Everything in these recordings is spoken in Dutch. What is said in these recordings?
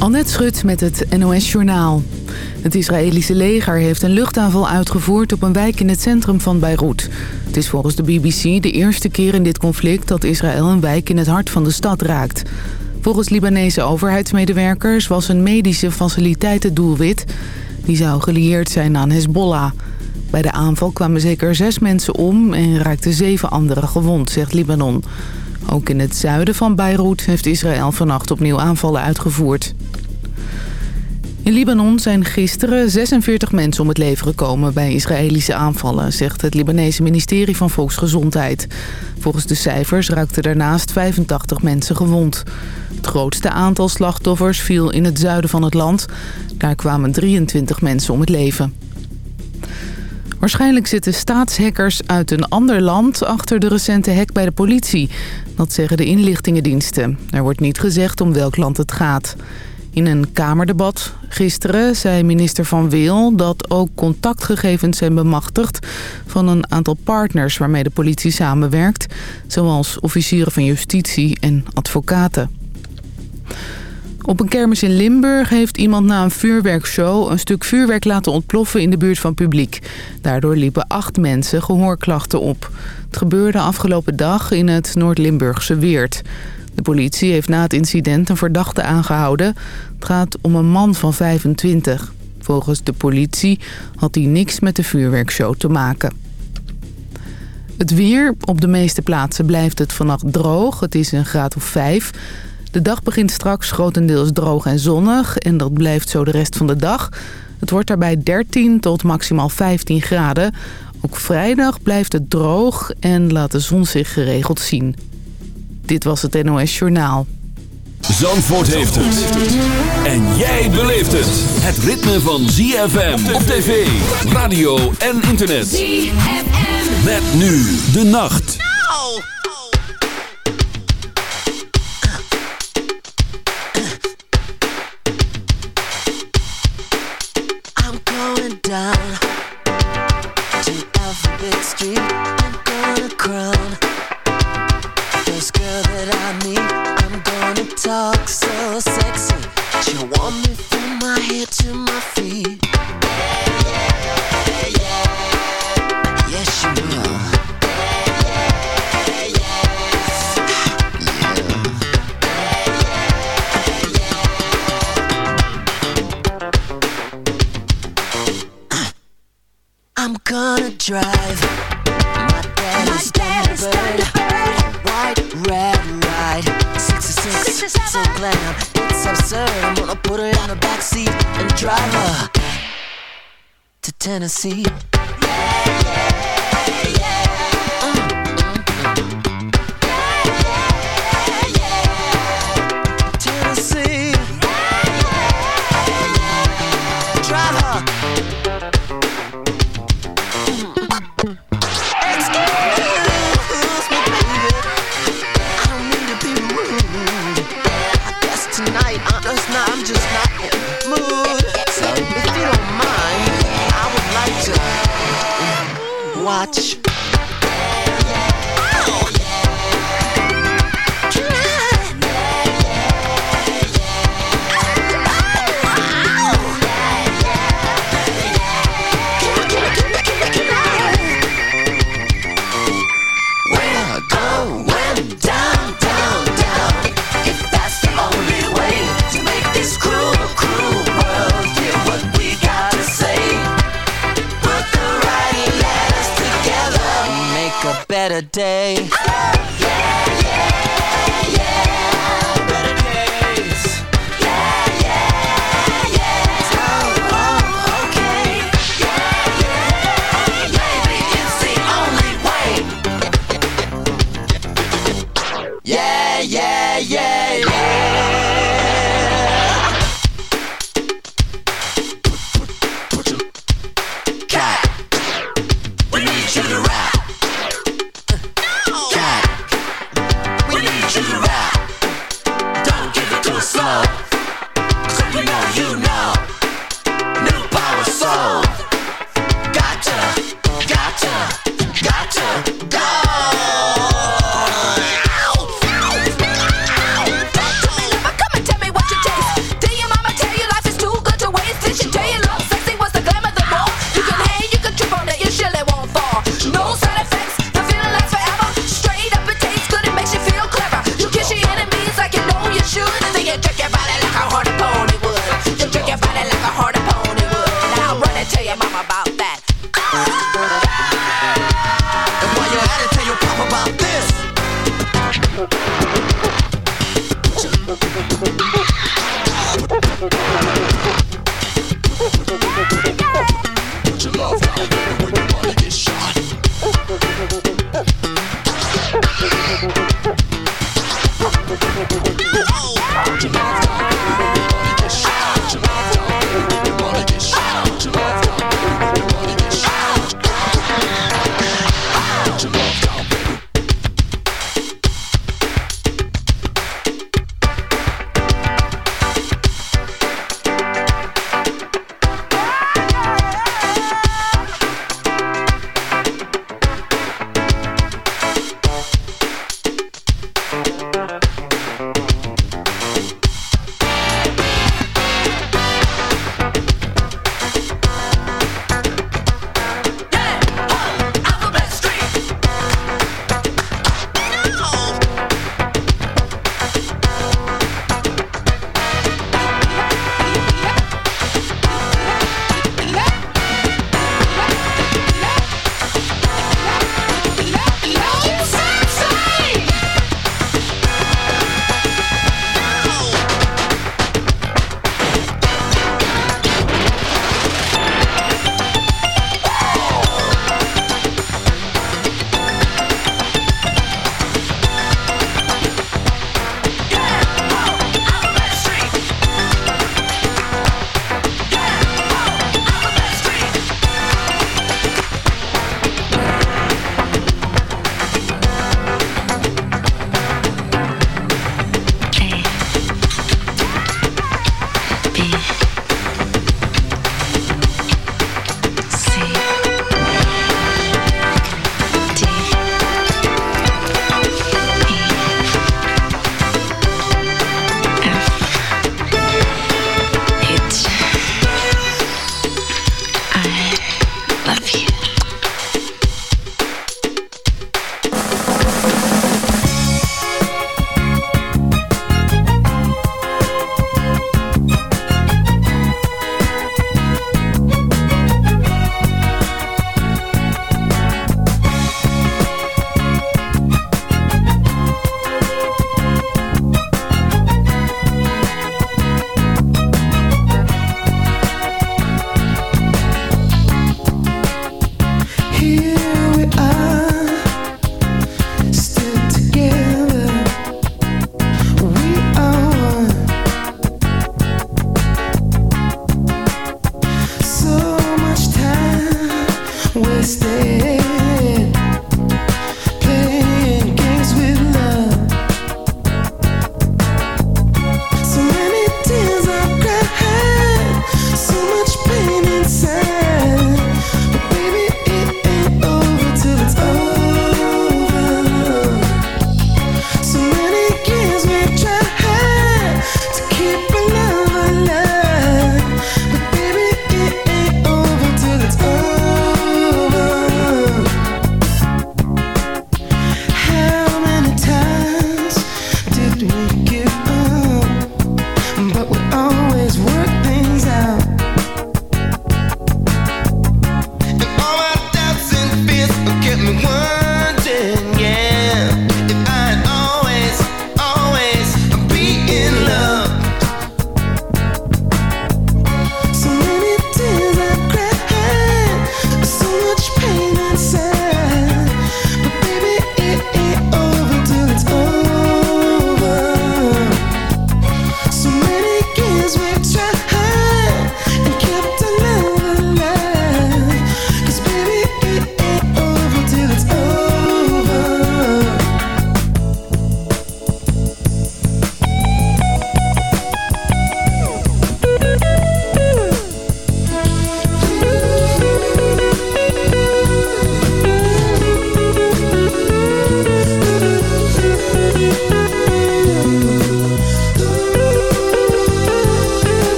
Annette Schut met het NOS Journaal. Het Israëlische leger heeft een luchtaanval uitgevoerd op een wijk in het centrum van Beirut. Het is volgens de BBC de eerste keer in dit conflict dat Israël een wijk in het hart van de stad raakt. Volgens Libanese overheidsmedewerkers was een medische faciliteit het doelwit. Die zou gelieerd zijn aan Hezbollah. Bij de aanval kwamen zeker zes mensen om en raakten zeven anderen gewond, zegt Libanon. Ook in het zuiden van Beirut heeft Israël vannacht opnieuw aanvallen uitgevoerd. In Libanon zijn gisteren 46 mensen om het leven gekomen bij Israëlische aanvallen, zegt het Libanese ministerie van Volksgezondheid. Volgens de cijfers raakten daarnaast 85 mensen gewond. Het grootste aantal slachtoffers viel in het zuiden van het land. Daar kwamen 23 mensen om het leven. Waarschijnlijk zitten staatshackers uit een ander land achter de recente hack bij de politie. Dat zeggen de inlichtingendiensten. Er wordt niet gezegd om welk land het gaat. In een Kamerdebat gisteren zei minister Van Wil dat ook contactgegevens zijn bemachtigd van een aantal partners waarmee de politie samenwerkt, zoals officieren van justitie en advocaten. Op een kermis in Limburg heeft iemand na een vuurwerkshow een stuk vuurwerk laten ontploffen in de buurt van publiek. Daardoor liepen acht mensen gehoorklachten op. Het gebeurde afgelopen dag in het Noord-Limburgse Weert. De politie heeft na het incident een verdachte aangehouden. Het gaat om een man van 25. Volgens de politie had hij niks met de vuurwerkshow te maken. Het weer. Op de meeste plaatsen blijft het vannacht droog. Het is een graad of 5. De dag begint straks grotendeels droog en zonnig. En dat blijft zo de rest van de dag. Het wordt daarbij 13 tot maximaal 15 graden. Ook vrijdag blijft het droog en laat de zon zich geregeld zien. Dit was het NOS Journaal. Zandvoort heeft het. En jij beleeft het. Het ritme van ZFM op tv, radio en internet. ZFM. Met nu de nacht. I'm Tennessee.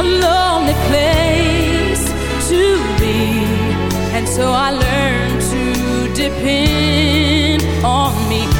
a lonely place to be. And so I learned to depend on me.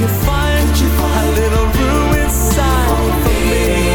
you find you a little room inside for me?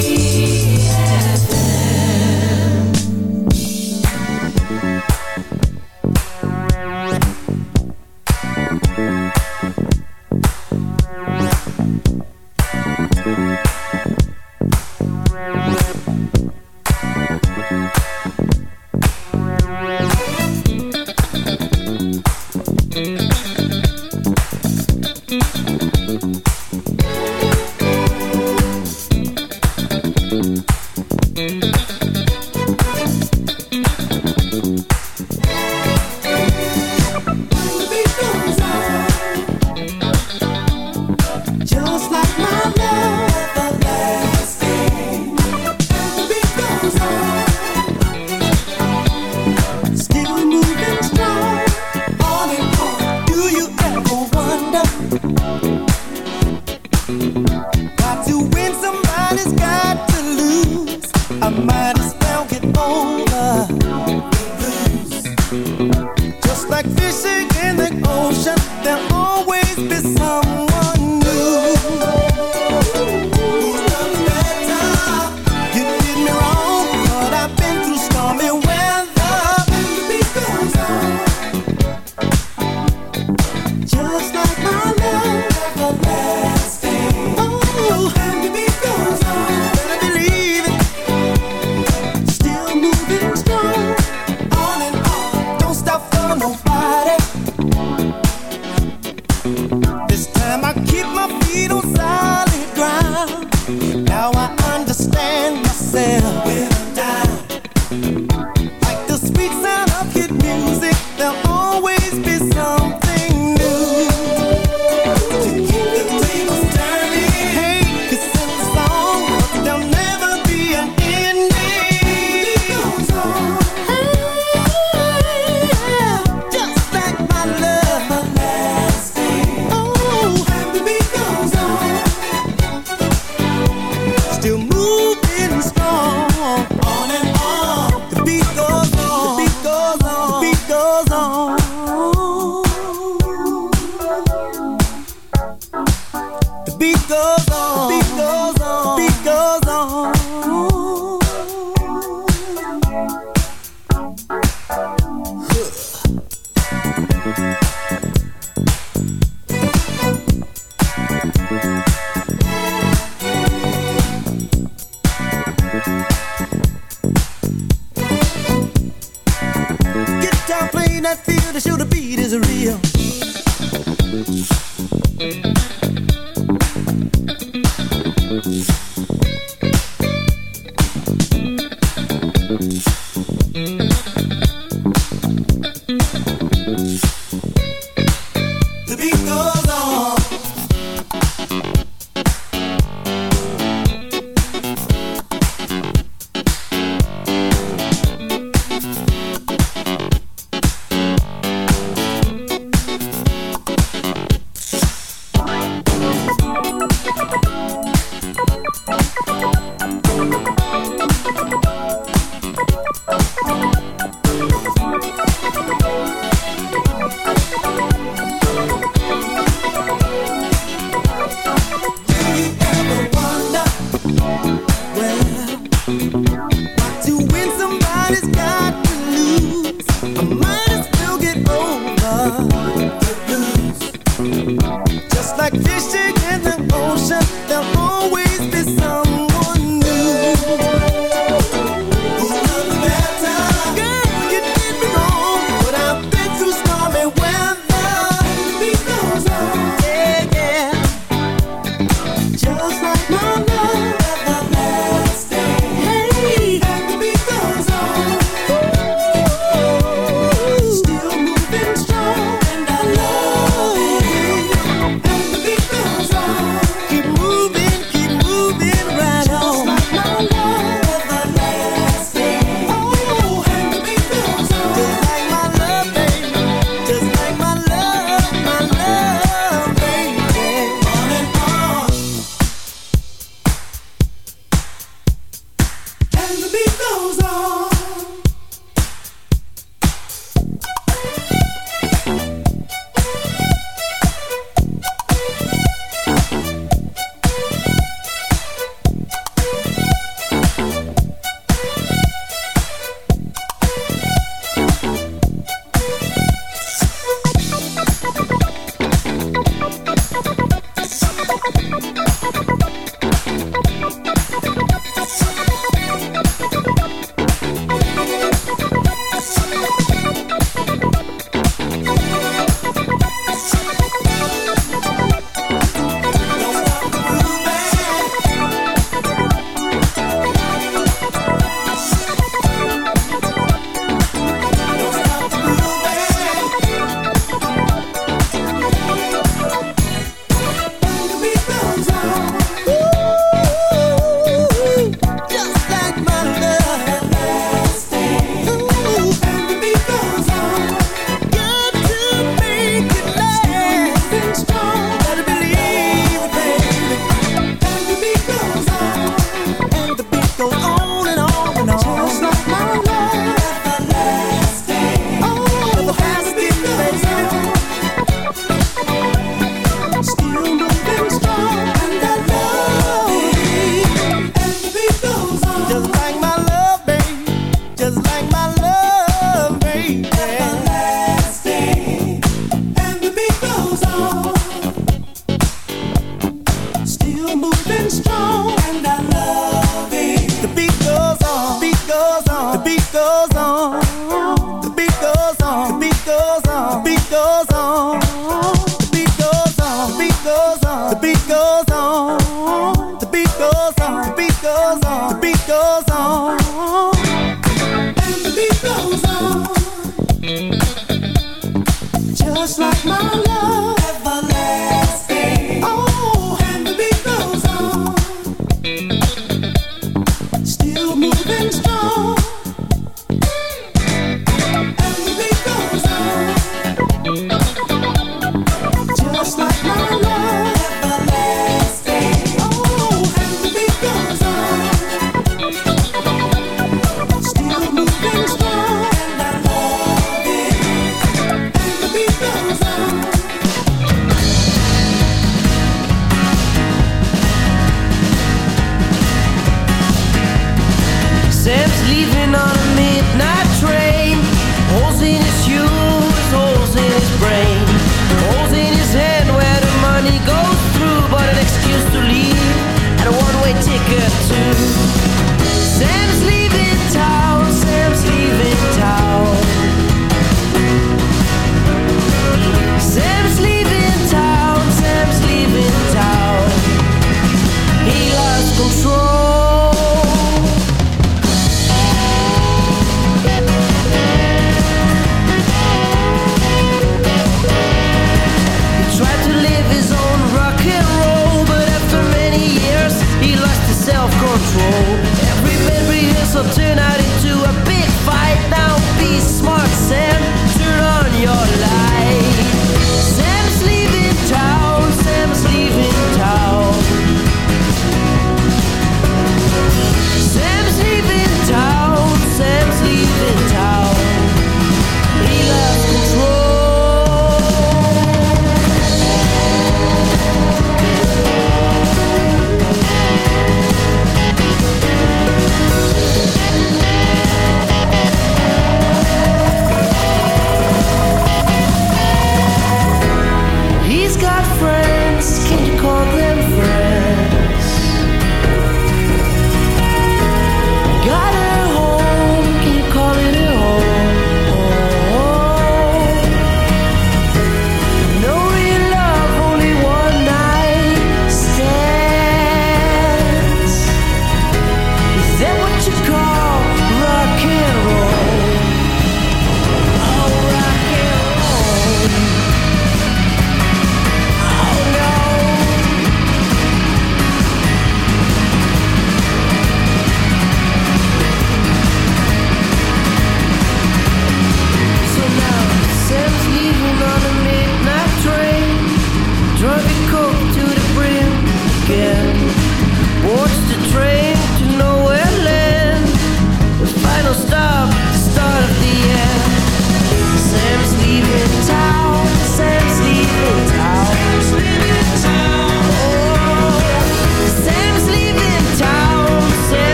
see. leaving on so tonight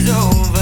is over.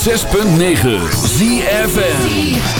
106.9 ZFN